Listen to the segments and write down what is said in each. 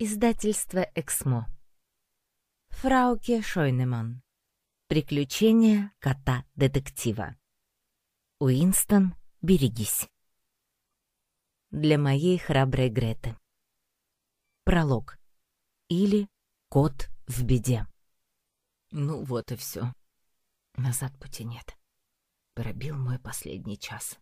Издательство «Эксмо». Фрауке Шойнеман. Приключения кота-детектива. Уинстон, берегись. Для моей храброй Греты. Пролог. Или кот в беде. Ну вот и все. Назад пути нет. Пробил мой последний час.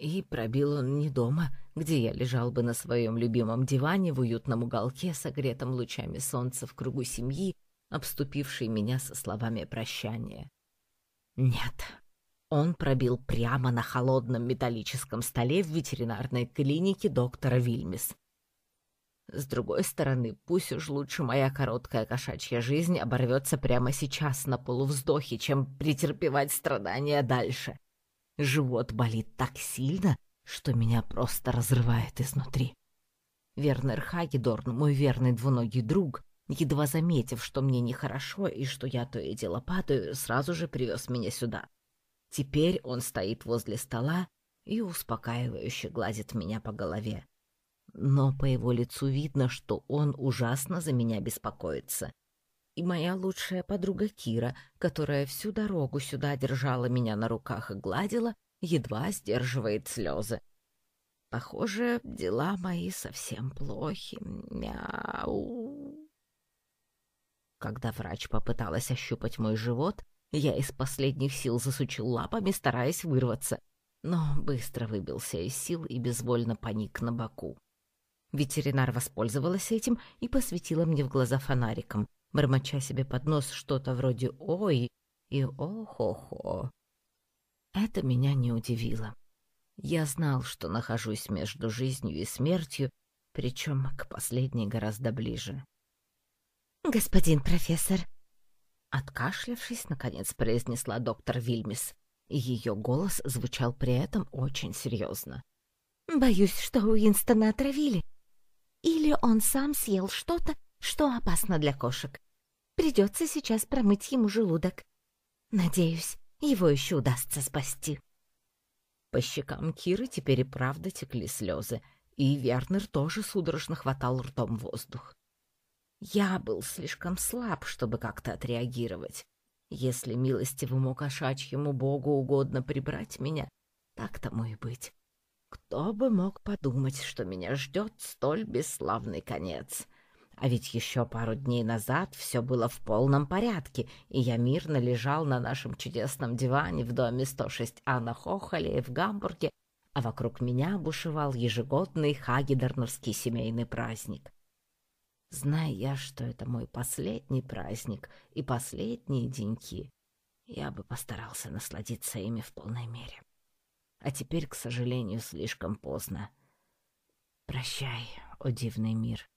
И пробил он не дома, где я лежал бы на своем любимом диване в уютном уголке, согретом лучами солнца в кругу семьи, обступившей меня со словами прощания. Нет, он пробил прямо на холодном металлическом столе в ветеринарной клинике доктора Вильмис. С другой стороны, пусть уж лучше моя короткая кошачья жизнь оборвется прямо сейчас на полувздохе, чем претерпевать страдания дальше. Живот болит так сильно, что меня просто разрывает изнутри. Вернер Хагедорн, мой верный двуногий друг, едва заметив, что мне нехорошо и что я то и дело падаю, сразу же привез меня сюда. Теперь он стоит возле стола и успокаивающе гладит меня по голове. Но по его лицу видно, что он ужасно за меня беспокоится и моя лучшая подруга Кира, которая всю дорогу сюда держала меня на руках и гладила, едва сдерживает слезы. Похоже, дела мои совсем плохи. Мяу. Когда врач попыталась ощупать мой живот, я из последних сил засучил лапами, стараясь вырваться, но быстро выбился из сил и безвольно паник на боку. Ветеринар воспользовалась этим и посветила мне в глаза фонариком — бормоча себе под нос что-то вроде «Ой» и «О-хо-хо». Это меня не удивило. Я знал, что нахожусь между жизнью и смертью, причем к последней гораздо ближе. «Господин профессор!» Откашлявшись, наконец произнесла доктор Вильмис, и ее голос звучал при этом очень серьезно. «Боюсь, что Уинстона отравили. Или он сам съел что-то, что опасно для кошек. Придется сейчас промыть ему желудок. Надеюсь, его еще удастся спасти. По щекам Киры теперь и правда текли слезы, и Вернер тоже судорожно хватал ртом воздух. Я был слишком слаб, чтобы как-то отреагировать. Если милостивому кошачьему богу угодно прибрать меня, так тому и быть. Кто бы мог подумать, что меня ждет столь бесславный конец — а ведь еще пару дней назад все было в полном порядке, и я мирно лежал на нашем чудесном диване в доме 106А на Хохоле в Гамбурге, а вокруг меня бушевал ежегодный Хагедерновский семейный праздник. Зная я, что это мой последний праздник и последние деньки, я бы постарался насладиться ими в полной мере. А теперь, к сожалению, слишком поздно. Прощай, о дивный мир.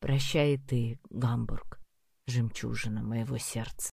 Прощай ты, Гамбург, жемчужина моего сердца.